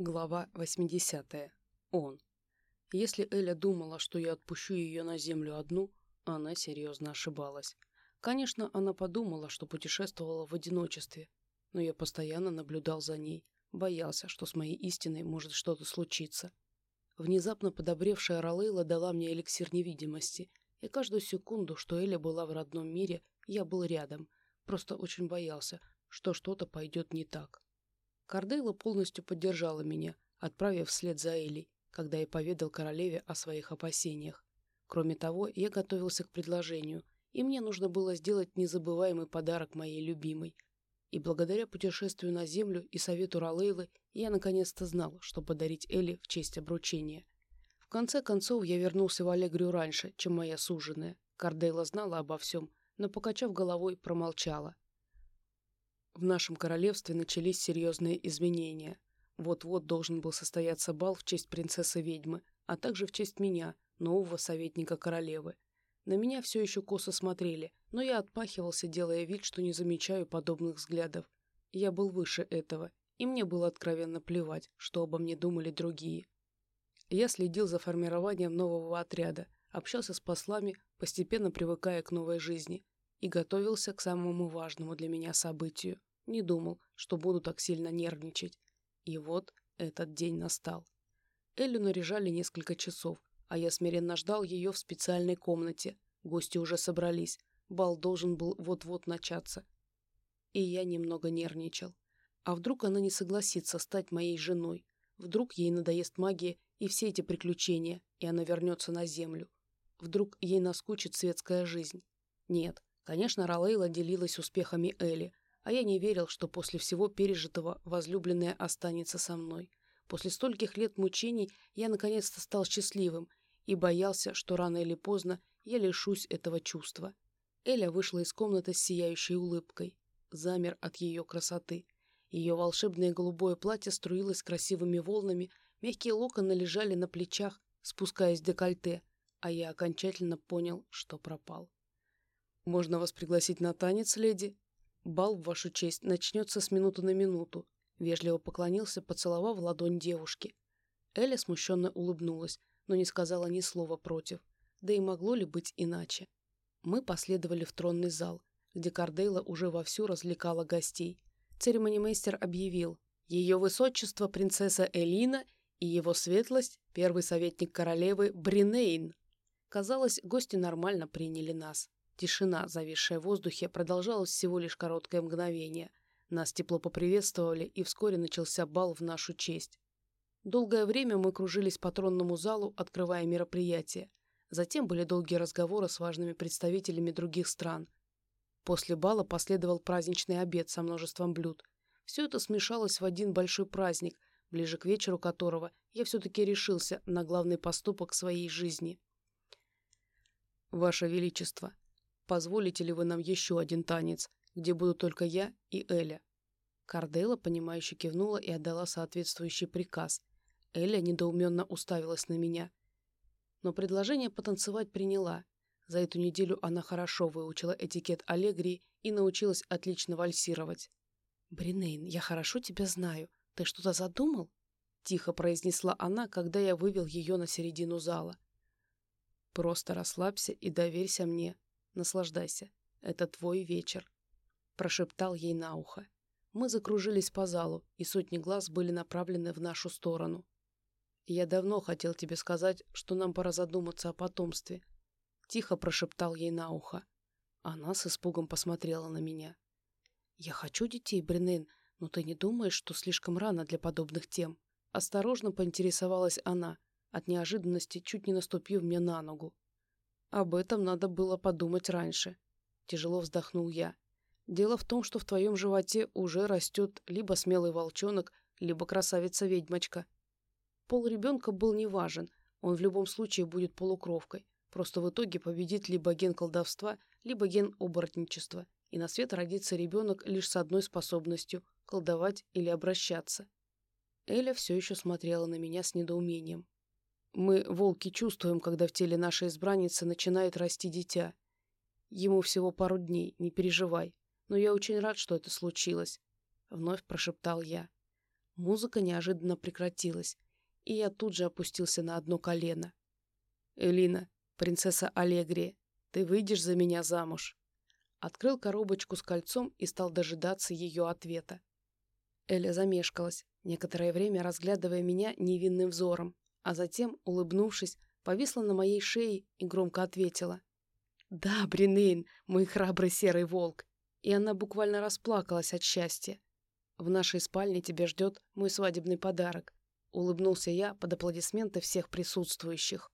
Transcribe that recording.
Глава 80. Он. Если Эля думала, что я отпущу ее на землю одну, она серьезно ошибалась. Конечно, она подумала, что путешествовала в одиночестве, но я постоянно наблюдал за ней, боялся, что с моей истиной может что-то случиться. Внезапно подобревшая Ролейла дала мне эликсир невидимости, и каждую секунду, что Эля была в родном мире, я был рядом, просто очень боялся, что что-то пойдет не так. Кардейла полностью поддержала меня, отправив вслед за Элей, когда я поведал королеве о своих опасениях. Кроме того, я готовился к предложению, и мне нужно было сделать незабываемый подарок моей любимой. И благодаря путешествию на Землю и совету Ролейлы я наконец-то знал, что подарить Элли в честь обручения. В конце концов, я вернулся в Аллегрию раньше, чем моя суженая. Кардейла знала обо всем, но, покачав головой, промолчала. В нашем королевстве начались серьезные изменения. Вот-вот должен был состояться бал в честь принцессы-ведьмы, а также в честь меня, нового советника королевы. На меня все еще косо смотрели, но я отмахивался, делая вид, что не замечаю подобных взглядов. Я был выше этого, и мне было откровенно плевать, что обо мне думали другие. Я следил за формированием нового отряда, общался с послами, постепенно привыкая к новой жизни, и готовился к самому важному для меня событию не думал, что буду так сильно нервничать. И вот этот день настал. Эллю наряжали несколько часов, а я смиренно ждал ее в специальной комнате. Гости уже собрались. Бал должен был вот-вот начаться. И я немного нервничал. А вдруг она не согласится стать моей женой? Вдруг ей надоест магия и все эти приключения, и она вернется на землю? Вдруг ей наскучит светская жизнь? Нет, конечно, Ролейла делилась успехами Элли, а я не верил, что после всего пережитого возлюбленная останется со мной. После стольких лет мучений я наконец-то стал счастливым и боялся, что рано или поздно я лишусь этого чувства. Эля вышла из комнаты с сияющей улыбкой. Замер от ее красоты. Ее волшебное голубое платье струилось красивыми волнами, мягкие локоны лежали на плечах, спускаясь в декольте, а я окончательно понял, что пропал. «Можно вас пригласить на танец, леди?» «Бал, в вашу честь, начнется с минуты на минуту», вежливо поклонился, поцеловав ладонь девушки. Эля смущенно улыбнулась, но не сказала ни слова против. Да и могло ли быть иначе? Мы последовали в тронный зал, где Кардейла уже вовсю развлекала гостей. Церемонимейстер объявил «Ее высочество принцесса Элина и его светлость, первый советник королевы Бринейн». Казалось, гости нормально приняли нас. Тишина, зависшая в воздухе, продолжалась всего лишь короткое мгновение. Нас тепло поприветствовали, и вскоре начался бал в нашу честь. Долгое время мы кружились по тронному залу, открывая мероприятие. Затем были долгие разговоры с важными представителями других стран. После бала последовал праздничный обед со множеством блюд. Все это смешалось в один большой праздник, ближе к вечеру которого я все-таки решился на главный поступок своей жизни. «Ваше Величество», Позволите ли вы нам еще один танец, где буду только я и Эля?» Кардейла, понимающе кивнула и отдала соответствующий приказ. Эля недоуменно уставилась на меня. Но предложение потанцевать приняла. За эту неделю она хорошо выучила этикет Аллегрии и научилась отлично вальсировать. «Бринейн, я хорошо тебя знаю. Ты что-то задумал?» Тихо произнесла она, когда я вывел ее на середину зала. «Просто расслабься и доверься мне», Наслаждайся. Это твой вечер», — прошептал ей на ухо. Мы закружились по залу, и сотни глаз были направлены в нашу сторону. «Я давно хотел тебе сказать, что нам пора задуматься о потомстве», — тихо прошептал ей на ухо. Она с испугом посмотрела на меня. «Я хочу детей, Бринен, но ты не думаешь, что слишком рано для подобных тем?» Осторожно поинтересовалась она, от неожиданности чуть не наступив мне на ногу. Об этом надо было подумать раньше. Тяжело вздохнул я. Дело в том, что в твоем животе уже растет либо смелый волчонок, либо красавица-ведьмочка. Пол ребенка был неважен, он в любом случае будет полукровкой. Просто в итоге победит либо ген колдовства, либо ген оборотничества, и на свет родится ребенок лишь с одной способностью – колдовать или обращаться. Эля все еще смотрела на меня с недоумением. Мы, волки, чувствуем, когда в теле нашей избранницы начинает расти дитя. Ему всего пару дней, не переживай. Но я очень рад, что это случилось. Вновь прошептал я. Музыка неожиданно прекратилась, и я тут же опустился на одно колено. «Элина, принцесса Аллегрия, ты выйдешь за меня замуж?» Открыл коробочку с кольцом и стал дожидаться ее ответа. Эля замешкалась, некоторое время разглядывая меня невинным взором, а затем, улыбнувшись, повисла на моей шее и громко ответила. «Да, Бринейн, мой храбрый серый волк!» И она буквально расплакалась от счастья. «В нашей спальне тебя ждет мой свадебный подарок», — улыбнулся я под аплодисменты всех присутствующих.